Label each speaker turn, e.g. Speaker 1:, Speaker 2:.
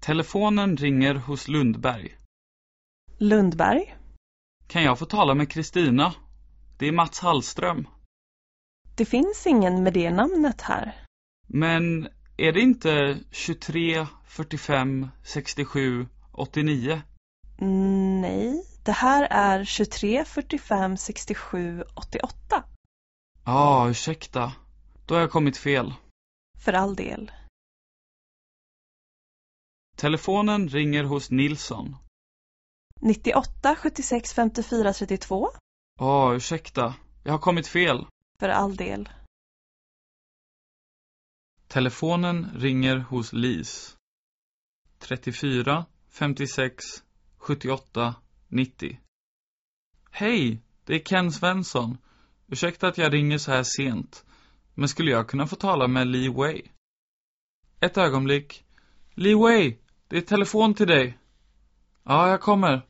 Speaker 1: Telefonen ringer hos Lundberg.
Speaker 2: Lundberg?
Speaker 1: Kan jag få tala med Kristina? Det är Mats Hallström.
Speaker 2: Det finns ingen med det namnet här.
Speaker 1: Men är det inte 23 45 67 89?
Speaker 2: Mm, Nej, det här är 23 45 67 88.
Speaker 1: Ja, ursäkta. Då har jag kommit fel.
Speaker 2: För all del.
Speaker 1: Telefonen ringer hos Nilsson.
Speaker 2: 98 76 54 32.
Speaker 1: Ja, ursäkta. Jag har kommit fel.
Speaker 2: För all del.
Speaker 1: Telefonen ringer hos Lis. 34 56 78 90. Hej, det är Ken Svensson. Ursäkta att jag ringer så här sent. Men skulle jag kunna få tala med Li Wei? Ett ögonblick. Li Wei, det är telefon till dig. Ja, jag kommer.